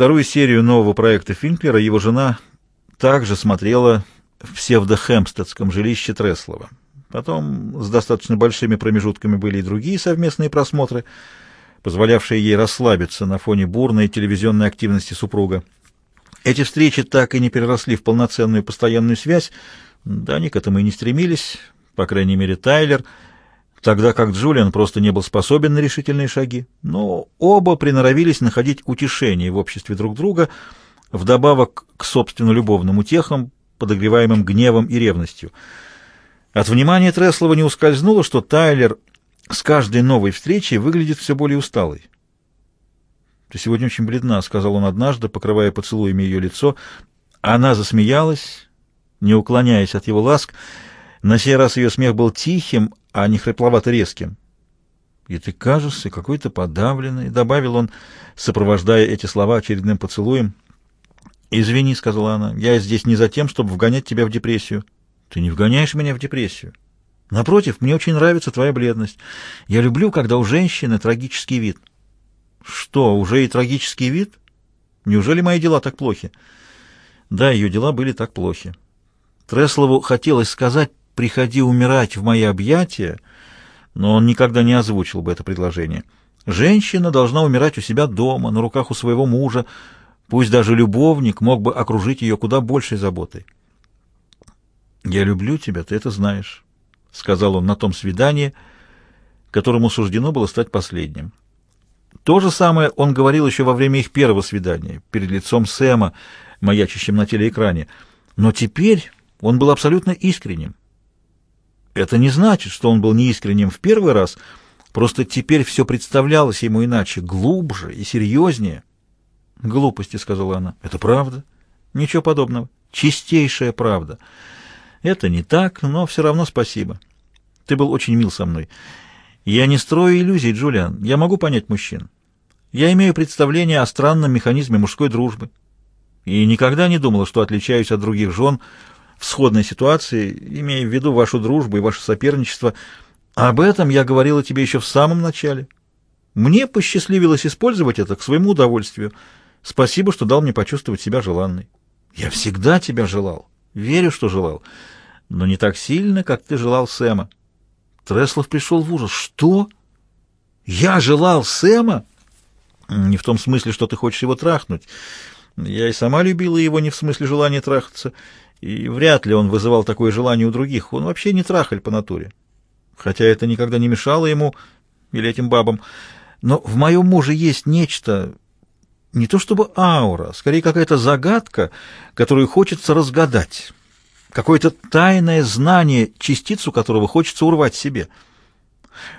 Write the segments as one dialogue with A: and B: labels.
A: Вторую серию нового проекта Финклера его жена также смотрела в псевдохемстедском жилище Треслова. Потом с достаточно большими промежутками были и другие совместные просмотры, позволявшие ей расслабиться на фоне бурной телевизионной активности супруга. Эти встречи так и не переросли в полноценную постоянную связь, да они к этому и не стремились, по крайней мере, Тайлер — тогда как Джулиан просто не был способен на решительные шаги, но оба приноровились находить утешение в обществе друг друга, вдобавок к собственно любовным утехам, подогреваемым гневом и ревностью. От внимания Треслова не ускользнуло, что Тайлер с каждой новой встречей выглядит все более усталой. «Ты сегодня очень бледна», — сказал он однажды, покрывая поцелуями ее лицо. Она засмеялась, не уклоняясь от его ласк. На сей раз ее смех был тихим, а не хрипловато-резким. «И ты кажешься какой-то подавленной», — добавил он, сопровождая эти слова очередным поцелуем. «Извини», — сказала она, — «я здесь не за тем, чтобы вгонять тебя в депрессию». «Ты не вгоняешь меня в депрессию». «Напротив, мне очень нравится твоя бледность. Я люблю, когда у женщины трагический вид». «Что, уже и трагический вид? Неужели мои дела так плохи?» Да, ее дела были так плохи. Треслову хотелось сказать «приходи умирать в мои объятия», но он никогда не озвучил бы это предложение. Женщина должна умирать у себя дома, на руках у своего мужа, пусть даже любовник мог бы окружить ее куда большей заботой. «Я люблю тебя, ты это знаешь», — сказал он на том свидании, которому суждено было стать последним. То же самое он говорил еще во время их первого свидания, перед лицом Сэма, маячащим на телеэкране. Но теперь он был абсолютно искренним. Это не значит, что он был неискренним в первый раз, просто теперь все представлялось ему иначе, глубже и серьезнее. «Глупости», — сказала она. «Это правда?» «Ничего подобного. Чистейшая правда. Это не так, но все равно спасибо. Ты был очень мил со мной. Я не строю иллюзий, Джулиан. Я могу понять мужчин. Я имею представление о странном механизме мужской дружбы. И никогда не думала, что отличаюсь от других жен, — в сходной ситуации, имея в виду вашу дружбу и ваше соперничество. Об этом я говорила тебе еще в самом начале. Мне посчастливилось использовать это к своему удовольствию. Спасибо, что дал мне почувствовать себя желанной. Я всегда тебя желал, верю, что желал, но не так сильно, как ты желал Сэма. Треслов пришел в ужас. Что? Я желал Сэма? Не в том смысле, что ты хочешь его трахнуть. Я и сама любила его не в смысле желания трахаться, и вряд ли он вызывал такое желание у других. Он вообще не трахаль по натуре. Хотя это никогда не мешало ему или этим бабам. Но в моем муже есть нечто, не то чтобы аура, а скорее какая-то загадка, которую хочется разгадать. Какое-то тайное знание, частицу которого хочется урвать себе.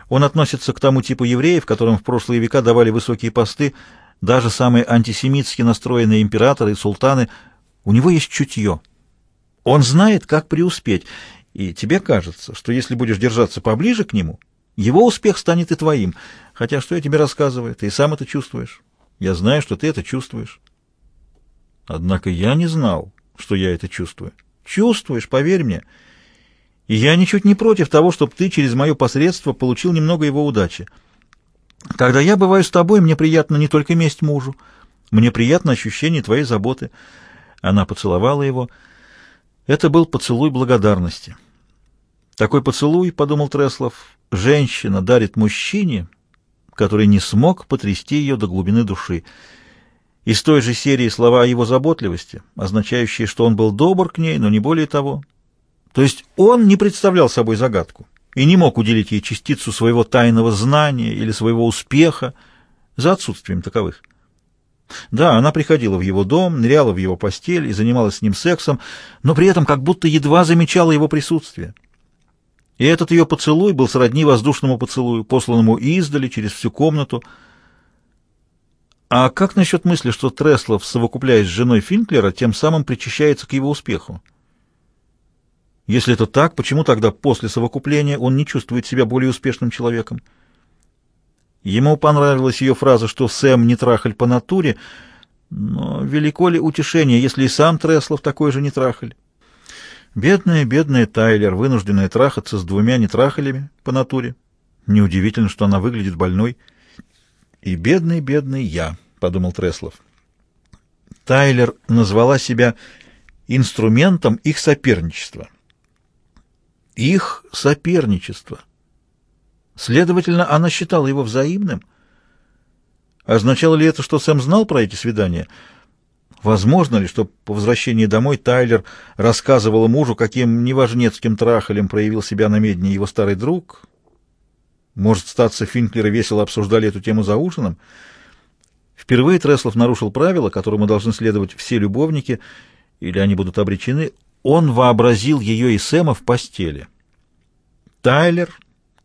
A: Он относится к тому типу евреев, которым в прошлые века давали высокие посты, даже самые антисемитски настроенные императоры и султаны. У него есть чутье. Он знает, как преуспеть, и тебе кажется, что если будешь держаться поближе к нему, его успех станет и твоим. Хотя что я тебе рассказываю, ты и сам это чувствуешь. Я знаю, что ты это чувствуешь. Однако я не знал, что я это чувствую. Чувствуешь, поверь мне. И я ничуть не против того, чтобы ты через мое посредство получил немного его удачи. Когда я бываю с тобой, мне приятно не только месть мужу, мне приятно ощущение твоей заботы. Она поцеловала его это был поцелуй благодарности. Такой поцелуй, подумал Треслов, женщина дарит мужчине, который не смог потрясти ее до глубины души. Из той же серии слова о его заботливости, означающие, что он был добр к ней, но не более того. То есть он не представлял собой загадку и не мог уделить ей частицу своего тайного знания или своего успеха за отсутствием таковых. Да, она приходила в его дом, ныряла в его постель и занималась с ним сексом, но при этом как будто едва замечала его присутствие. И этот ее поцелуй был сродни воздушному поцелую, посланному издали через всю комнату. А как насчет мысли, что Треслов, совокупляясь с женой Финклера, тем самым причащается к его успеху? Если это так, почему тогда после совокупления он не чувствует себя более успешным человеком? Ему понравилась ее фраза, что Сэм не трахаль по натуре, но велико ли утешение, если и сам Треслов такой же не трахаль? Бедная, бедная Тайлер, вынужденная трахаться с двумя нетрахалями по натуре. Неудивительно, что она выглядит больной. И бедный, бедный я, подумал Треслов. Тайлер назвала себя инструментом их соперничества. Их соперничество — Следовательно, она считала его взаимным. Означало ли это, что Сэм знал про эти свидания? Возможно ли, что по возвращении домой Тайлер рассказывал мужу, каким неважнецким трахалем проявил себя на медне его старый друг? Может, статься Финклеры весело обсуждали эту тему за ужином? Впервые Треслов нарушил правило, которому должны следовать все любовники, или они будут обречены. Он вообразил ее и Сэма в постели. Тайлер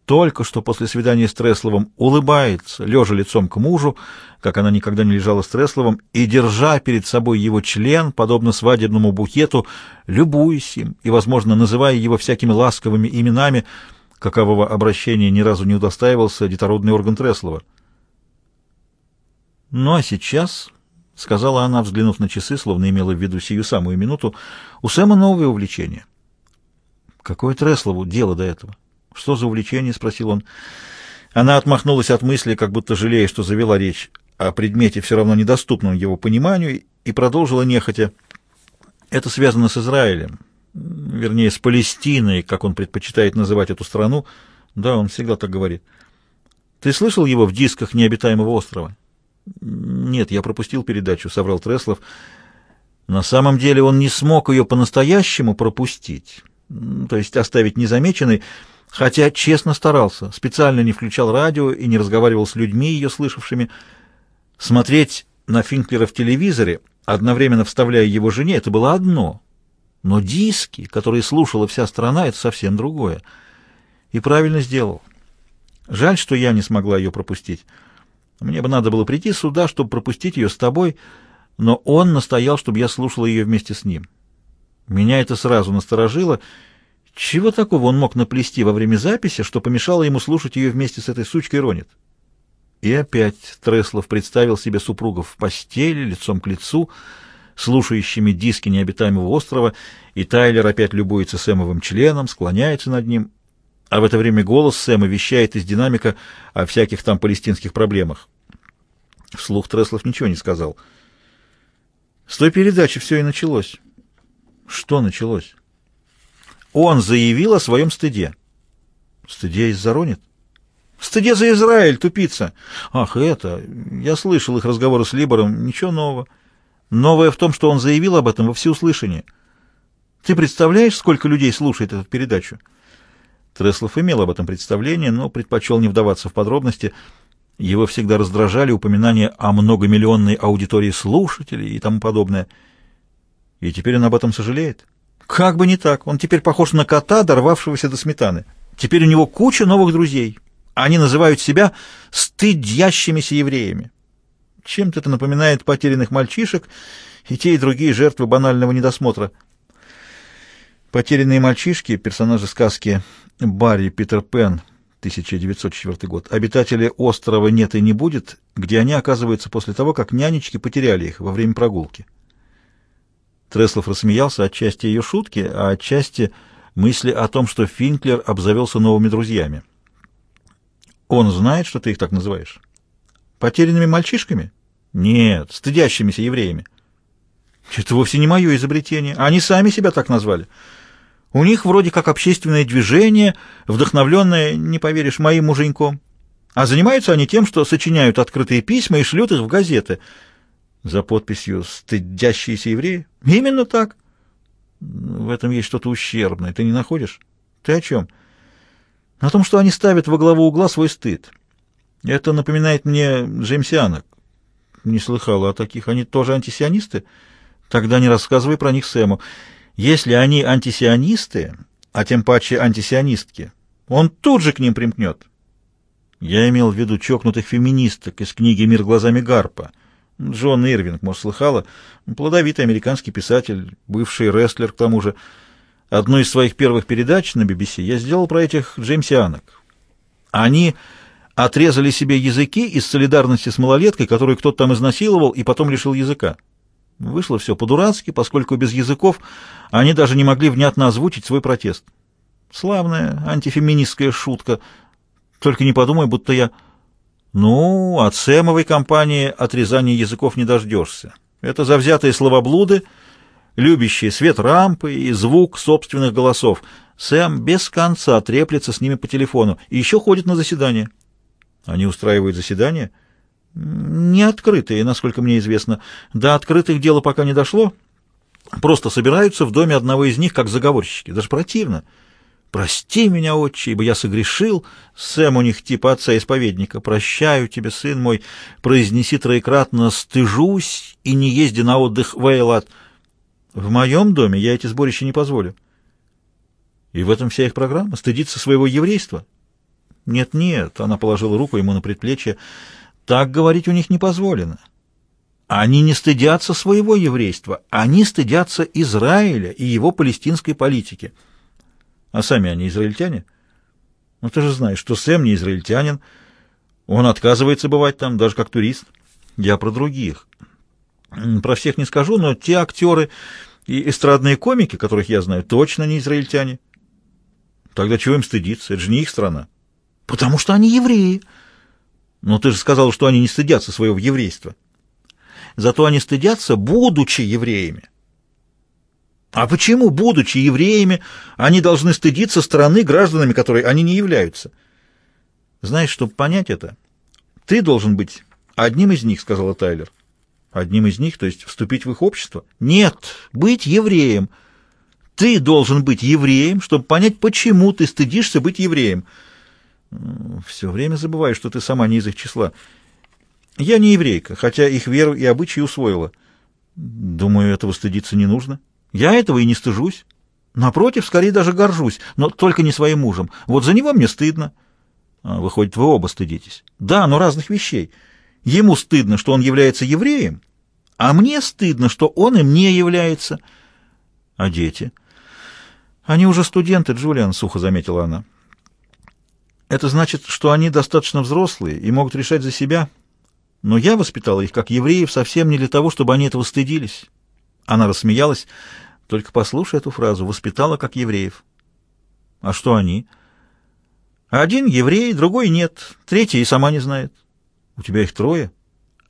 A: только что после свидания с Тресловым улыбается, лежа лицом к мужу, как она никогда не лежала с Тресловым, и, держа перед собой его член, подобно свадебному букету, любуясь им и, возможно, называя его всякими ласковыми именами, какового обращения ни разу не удостаивался детородный орган Треслова. «Ну а сейчас», — сказала она, взглянув на часы, словно имела в виду сию самую минуту, — «у Сэма новое увлечение». «Какое Треслову дело до этого?» «Что за увлечение?» — спросил он. Она отмахнулась от мысли, как будто жалея, что завела речь о предмете, все равно недоступном его пониманию, и продолжила нехотя. «Это связано с Израилем, вернее, с Палестиной, как он предпочитает называть эту страну. Да, он всегда так говорит. Ты слышал его в дисках необитаемого острова?» «Нет, я пропустил передачу», — соврал Треслов. «На самом деле он не смог ее по-настоящему пропустить» то есть оставить незамеченной, хотя честно старался, специально не включал радио и не разговаривал с людьми, ее слышавшими. Смотреть на Финклера в телевизоре, одновременно вставляя его жене, это было одно. Но диски, которые слушала вся страна, это совсем другое. И правильно сделал. Жаль, что я не смогла ее пропустить. Мне бы надо было прийти сюда, чтобы пропустить ее с тобой, но он настоял, чтобы я слушала ее вместе с ним. Меня это сразу насторожило. Чего такого он мог наплести во время записи, что помешало ему слушать ее вместе с этой сучкой Ронит? И опять Треслов представил себе супругов в постели, лицом к лицу, слушающими диски необитаемого острова, и Тайлер опять любуется Сэмовым членом, склоняется над ним, а в это время голос Сэма вещает из динамика о всяких там палестинских проблемах. Вслух Треслов ничего не сказал. С той передачи все и началось. Что началось? Он заявил о своем стыде. Стыде из-за Ронит? Стыде за Израиль, тупица. Ах, это... Я слышал их разговоры с Либором. Ничего нового. Новое в том, что он заявил об этом во всеуслышание. Ты представляешь, сколько людей слушает эту передачу? Треслов имел об этом представление, но предпочел не вдаваться в подробности. Его всегда раздражали упоминания о многомиллионной аудитории слушателей и тому подобное. И теперь он об этом сожалеет? Как бы не так. Он теперь похож на кота, дорвавшегося до сметаны. Теперь у него куча новых друзей. Они называют себя стыдящимися евреями. Чем-то это напоминает потерянных мальчишек и те и другие жертвы банального недосмотра. Потерянные мальчишки, персонажи сказки Барри Питер Пен, 1904 год, обитатели острова «Нет и не будет», где они оказываются после того, как нянечки потеряли их во время прогулки. Треслов рассмеялся отчасти ее шутки, а отчасти мысли о том, что Финклер обзавелся новыми друзьями. «Он знает, что ты их так называешь?» «Потерянными мальчишками?» «Нет, стыдящимися евреями». «Это вовсе не мое изобретение. Они сами себя так назвали. У них вроде как общественное движение, вдохновленное, не поверишь, моим муженьком. А занимаются они тем, что сочиняют открытые письма и шлют их в газеты» за подписью «Стыдящиеся евреи»? Именно так. В этом есть что-то ущербное. Ты не находишь? Ты о чем? О том, что они ставят во главу угла свой стыд. Это напоминает мне джеймсианок. Не слыхала о таких. Они тоже антисионисты? Тогда не рассказывай про них Сэму. Если они антисионисты, а тем паче антисионистки, он тут же к ним примкнет. Я имел в виду чокнутых феминисток из книги «Мир глазами Гарпа». Джон Ирвинг, может, слыхала, плодовитый американский писатель, бывший рестлер к тому же. Одну из своих первых передач на BBC я сделал про этих джеймсианок. Они отрезали себе языки из солидарности с малолеткой, которую кто-то там изнасиловал и потом лишил языка. Вышло все по-дурацки, поскольку без языков они даже не могли внятно озвучить свой протест. Славная антифеминистская шутка. Только не подумай, будто я... Ну, от Сэмовой компании отрезания языков не дождешься. Это завзятые словоблуды, любящие свет рампы и звук собственных голосов. Сэм без конца треплется с ними по телефону и еще ходит на заседания. Они устраивают заседания? Не открытые, насколько мне известно. До открытых дела пока не дошло. Просто собираются в доме одного из них, как заговорщики. Даже противно. Прости меня, отче, ибо я согрешил. Сэм у них типа отца-исповедника. Прощаю тебе, сын мой. Произнеси троекратно «стыжусь» и не езди на отдых в Эйлат. В моем доме я эти сборища не позволю. И в этом вся их программа — стыдиться своего еврейства. Нет-нет, она положила руку ему на предплечье. Так говорить у них не позволено. Они не стыдятся своего еврейства, они стыдятся Израиля и его палестинской политики. А сами они израильтяне? Ну, ты же знаешь, что Сэм не израильтянин. Он отказывается бывать там, даже как турист. Я про других. Про всех не скажу, но те актеры и эстрадные комики, которых я знаю, точно не израильтяне. Тогда чего им стыдиться? Это же не их страна. Потому что они евреи. Но ты же сказал, что они не стыдятся своего еврейства. Зато они стыдятся, будучи евреями. А почему, будучи евреями, они должны стыдиться страны, гражданами которой они не являются? Знаешь, чтобы понять это, ты должен быть одним из них, сказала Тайлер. Одним из них, то есть вступить в их общество? Нет, быть евреем. Ты должен быть евреем, чтобы понять, почему ты стыдишься быть евреем. Все время забываю, что ты сама не из их числа. Я не еврейка, хотя их веру и обычаи усвоила. Думаю, этого стыдиться не нужно. Я этого и не стыжусь. Напротив, скорее даже горжусь, но только не своим мужем. Вот за него мне стыдно. А, выходит, вы оба стыдитесь. Да, но разных вещей. Ему стыдно, что он является евреем, а мне стыдно, что он им не является. А дети? Они уже студенты, Джулиан, сухо заметила она. Это значит, что они достаточно взрослые и могут решать за себя. Но я воспитала их как евреев совсем не для того, чтобы они этого стыдились. Она рассмеялась. Только послушай эту фразу. Воспитала как евреев. А что они? Один еврей, другой нет. Третий и сама не знает. У тебя их трое?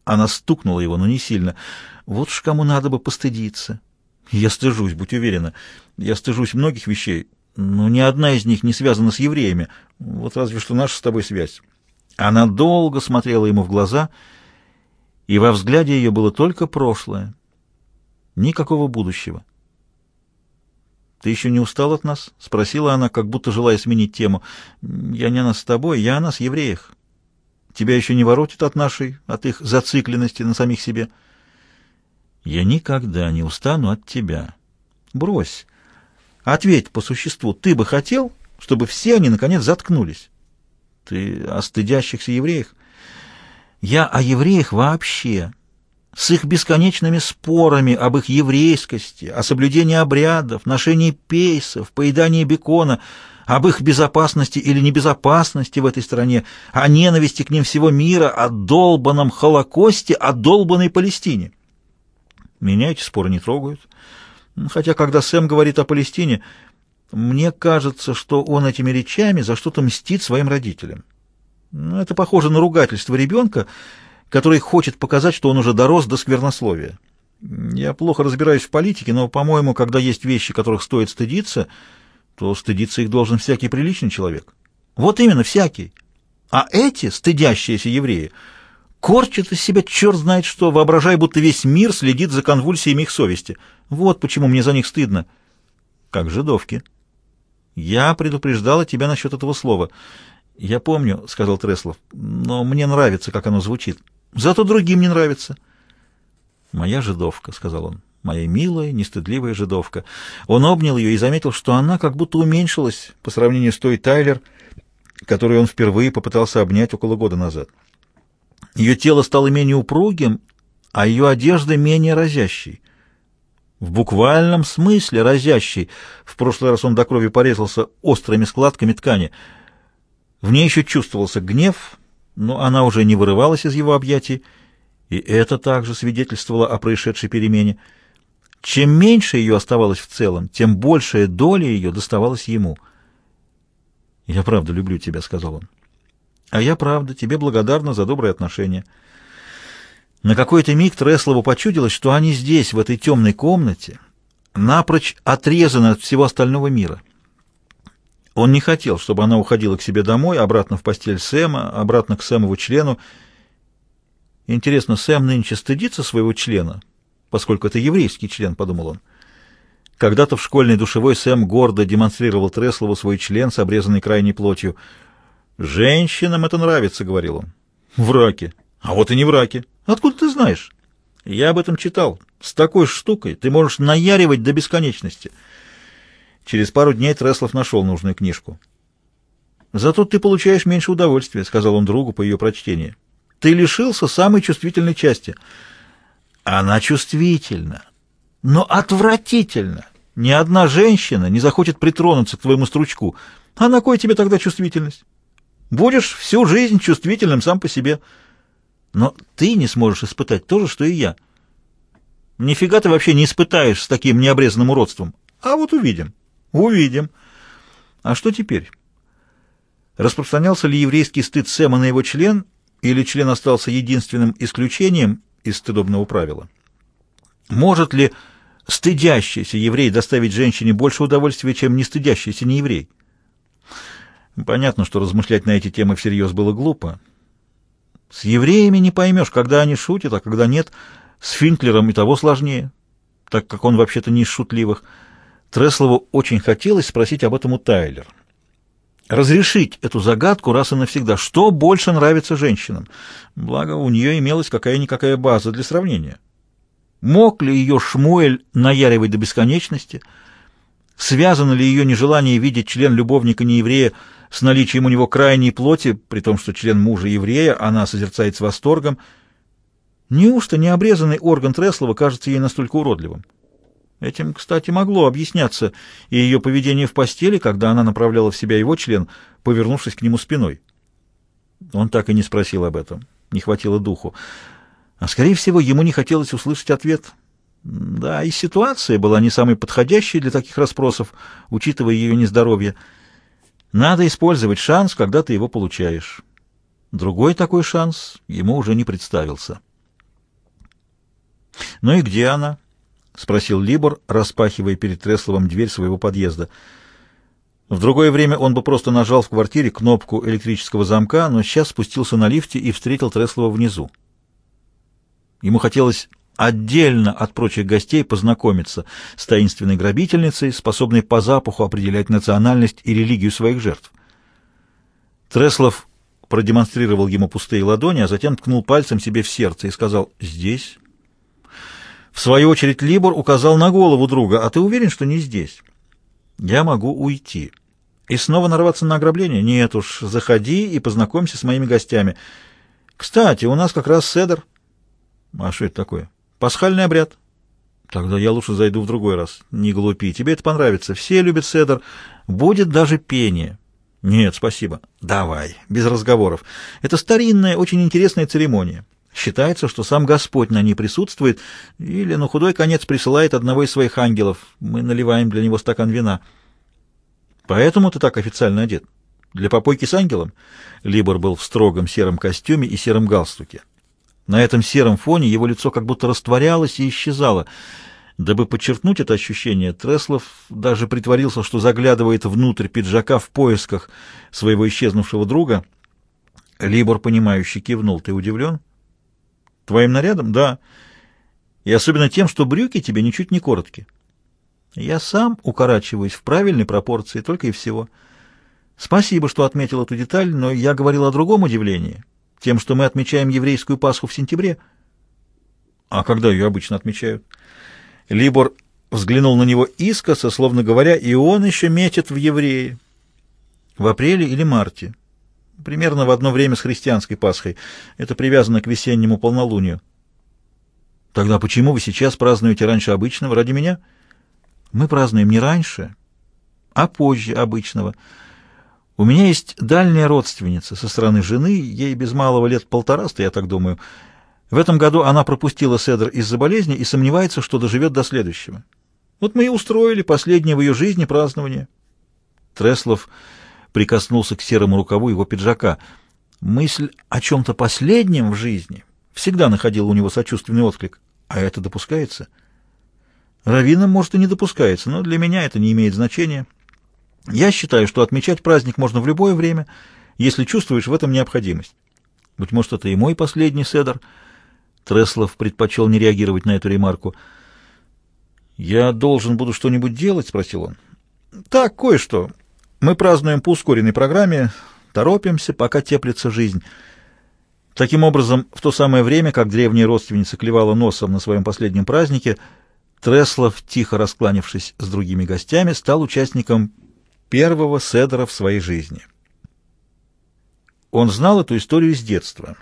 A: Она стукнула его, но не сильно. Вот уж кому надо бы постыдиться. Я стыжусь, будь уверена. Я стыжусь многих вещей, но ни одна из них не связана с евреями. Вот разве что наша с тобой связь. Она долго смотрела ему в глаза, и во взгляде ее было только прошлое. Никакого будущего. «Ты еще не устал от нас?» — спросила она, как будто желая сменить тему. «Я не о нас с тобой, я о нас, евреях. Тебя еще не воротит от нашей, от их зацикленности на самих себе?» «Я никогда не устану от тебя. Брось. Ответь по существу. Ты бы хотел, чтобы все они, наконец, заткнулись?» «Ты о стыдящихся евреях?» «Я о евреях вообще с их бесконечными спорами об их еврейскости, о соблюдении обрядов, ношении пейсов, поедании бекона, об их безопасности или небезопасности в этой стране, о ненависти к ним всего мира, о долбанном Холокосте, о долбанной Палестине. Меня эти споры не трогают. Хотя, когда Сэм говорит о Палестине, мне кажется, что он этими речами за что-то мстит своим родителям. Ну, это похоже на ругательство ребенка, который хочет показать, что он уже дорос до сквернословия. Я плохо разбираюсь в политике, но, по-моему, когда есть вещи, которых стоит стыдиться, то стыдиться их должен всякий приличный человек. Вот именно, всякий. А эти, стыдящиеся евреи, корчат из себя черт знает что, воображая, будто весь мир следит за конвульсиями их совести. Вот почему мне за них стыдно. Как жидовки. Я предупреждала тебя насчет этого слова. Я помню, — сказал Треслов, — но мне нравится, как оно звучит. Зато другим не нравится. «Моя жидовка», — сказал он, — «моя милая, нестыдливая жидовка». Он обнял ее и заметил, что она как будто уменьшилась по сравнению с той Тайлер, которую он впервые попытался обнять около года назад. Ее тело стало менее упругим, а ее одежда менее разящей. В буквальном смысле разящей. В прошлый раз он до крови порезался острыми складками ткани. В ней еще чувствовался гнев — но она уже не вырывалась из его объятий, и это также свидетельствовало о происшедшей перемене. Чем меньше ее оставалось в целом, тем большая доля ее доставалась ему. «Я правда люблю тебя», — сказал он. «А я правда тебе благодарна за добрые отношения». На какой-то миг Треслову почудилось, что они здесь, в этой темной комнате, напрочь отрезаны от всего остального мира. Он не хотел, чтобы она уходила к себе домой, обратно в постель Сэма, обратно к Сэмову члену. Интересно, Сэм нынче стыдится своего члена, поскольку это еврейский член, подумал он. Когда-то в школьной душевой Сэм гордо демонстрировал Треслову свой член с обрезанной крайней плотью. «Женщинам это нравится», — говорил он. «В раке». «А вот и не в раке». «Откуда ты знаешь?» «Я об этом читал. С такой штукой ты можешь наяривать до бесконечности». Через пару дней Треслов нашел нужную книжку. «Зато ты получаешь меньше удовольствия», — сказал он другу по ее прочтении. «Ты лишился самой чувствительной части». «Она чувствительна, но отвратительно. Ни одна женщина не захочет притронуться к твоему стручку. А на кой тебе тогда чувствительность? Будешь всю жизнь чувствительным сам по себе. Но ты не сможешь испытать то же, что и я. Нифига ты вообще не испытаешь с таким необрезанным уродством. А вот увидим». Увидим. А что теперь? Распространялся ли еврейский стыд Сэма на его член, или член остался единственным исключением из стыдобного правила? Может ли стыдящийся еврей доставить женщине больше удовольствия, чем не стыдящийся нееврей? Понятно, что размышлять на эти темы всерьез было глупо. С евреями не поймешь, когда они шутят, а когда нет. С Финклером и того сложнее, так как он вообще-то не из шутливых. Треслову очень хотелось спросить об этом у Тайлер. Разрешить эту загадку раз и навсегда. Что больше нравится женщинам? Благо, у нее имелась какая-никакая база для сравнения. Мог ли ее Шмуэль наяривать до бесконечности? Связано ли ее нежелание видеть член любовника нееврея с наличием у него крайней плоти, при том, что член мужа еврея она созерцает с восторгом? Неужто необрезанный орган Треслова кажется ей настолько уродливым? Этим, кстати, могло объясняться и ее поведение в постели, когда она направляла в себя его член, повернувшись к нему спиной. Он так и не спросил об этом, не хватило духу. А, скорее всего, ему не хотелось услышать ответ. Да, и ситуация была не самой подходящей для таких расспросов, учитывая ее нездоровье. Надо использовать шанс, когда ты его получаешь. Другой такой шанс ему уже не представился. «Ну и где она?» — спросил Либор, распахивая перед Тресловым дверь своего подъезда. В другое время он бы просто нажал в квартире кнопку электрического замка, но сейчас спустился на лифте и встретил Треслова внизу. Ему хотелось отдельно от прочих гостей познакомиться с таинственной грабительницей, способной по запаху определять национальность и религию своих жертв. Треслов продемонстрировал ему пустые ладони, а затем ткнул пальцем себе в сердце и сказал «Здесь». В свою очередь Либор указал на голову друга. «А ты уверен, что не здесь?» «Я могу уйти». «И снова нарваться на ограбление?» «Нет уж, заходи и познакомься с моими гостями. Кстати, у нас как раз седр». «А что это такое?» «Пасхальный обряд». «Тогда я лучше зайду в другой раз. Не глупи, тебе это понравится. Все любят седр. Будет даже пение». «Нет, спасибо». «Давай, без разговоров. Это старинная, очень интересная церемония». Считается, что сам Господь на ней присутствует, или на худой конец присылает одного из своих ангелов. Мы наливаем для него стакан вина. Поэтому ты так официально одет. Для попойки с ангелом Либор был в строгом сером костюме и сером галстуке. На этом сером фоне его лицо как будто растворялось и исчезало. Дабы подчеркнуть это ощущение, Треслов даже притворился, что заглядывает внутрь пиджака в поисках своего исчезнувшего друга. Либор, понимающе кивнул. «Ты удивлен?» Твоим нарядом? Да. И особенно тем, что брюки тебе ничуть не короткие. Я сам укорачиваюсь в правильной пропорции, только и всего. Спасибо, что отметил эту деталь, но я говорил о другом удивлении. Тем, что мы отмечаем еврейскую Пасху в сентябре. А когда ее обычно отмечают? Либор взглянул на него искоса, словно говоря, и он еще метит в евреи. В апреле или марте примерно в одно время с христианской Пасхой. Это привязано к весеннему полнолунию. Тогда почему вы сейчас празднуете раньше обычного ради меня? Мы празднуем не раньше, а позже обычного. У меня есть дальняя родственница со стороны жены, ей без малого лет полтораста, я так думаю. В этом году она пропустила Седр из-за болезни и сомневается, что доживет до следующего. Вот мы и устроили последнее в ее жизни празднование. Треслов прикоснулся к серому рукаву его пиджака. Мысль о чем-то последнем в жизни всегда находила у него сочувственный отклик. А это допускается? Равина, может, и не допускается, но для меня это не имеет значения. Я считаю, что отмечать праздник можно в любое время, если чувствуешь в этом необходимость. Быть может, это и мой последний седр. Треслов предпочел не реагировать на эту ремарку. «Я должен буду что-нибудь делать?» — спросил он. «Так, кое-что. Мы празднуем по ускоренной программе, торопимся, пока теплится жизнь. Таким образом, в то самое время, как древняя родственница клевала носом на своем последнем празднике, Треслов, тихо раскланившись с другими гостями, стал участником первого седера в своей жизни. Он знал эту историю с детства,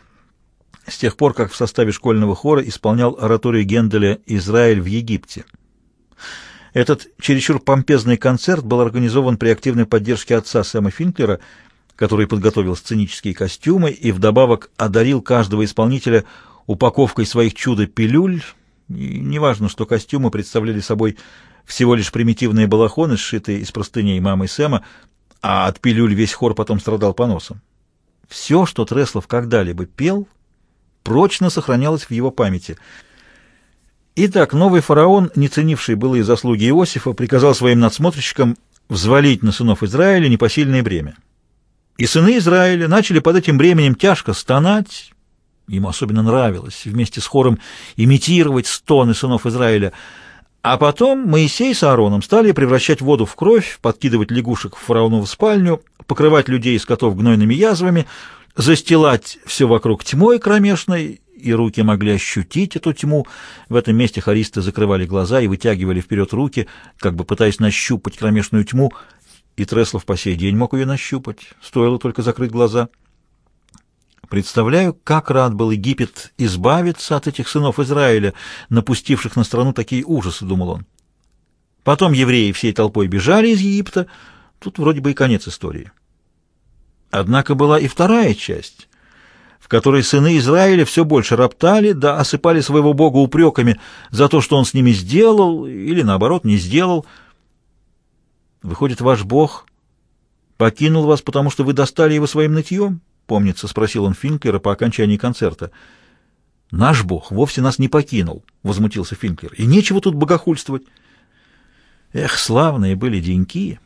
A: с тех пор, как в составе школьного хора исполнял ораторию Генделя «Израиль в Египте». Этот чересчур помпезный концерт был организован при активной поддержке отца Сэма Финклера, который подготовил сценические костюмы и вдобавок одарил каждого исполнителя упаковкой своих чудо-пилюль. Неважно, что костюмы представляли собой всего лишь примитивные балахоны, сшитые из простыней мамы Сэма, а от пилюль весь хор потом страдал поносом. Все, что Треслов когда-либо пел, прочно сохранялось в его памяти — Итак, новый фараон, не ценивший былые заслуги Иосифа, приказал своим надсмотрщикам взвалить на сынов Израиля непосильное бремя. И сыны Израиля начали под этим бременем тяжко стонать, ему особенно нравилось, вместе с хором имитировать стоны сынов Израиля, а потом Моисей с Аароном стали превращать воду в кровь, подкидывать лягушек в фараонову спальню, покрывать людей и скотов гнойными язвами, застилать все вокруг тьмой кромешной и руки могли ощутить эту тьму. В этом месте хористы закрывали глаза и вытягивали вперед руки, как бы пытаясь нащупать кромешную тьму, и Треслов по сей день мог ее нащупать, стоило только закрыть глаза. Представляю, как рад был Египет избавиться от этих сынов Израиля, напустивших на страну такие ужасы, думал он. Потом евреи всей толпой бежали из Египта, тут вроде бы и конец истории. Однако была и вторая часть в которой сыны Израиля все больше роптали, да осыпали своего бога упреками за то, что он с ними сделал или, наоборот, не сделал. «Выходит, ваш бог покинул вас, потому что вы достали его своим нытьем?» — помнится, спросил он Финклера по окончании концерта. «Наш бог вовсе нас не покинул», — возмутился Финклер. «И нечего тут богохульствовать». «Эх, славные были деньки!»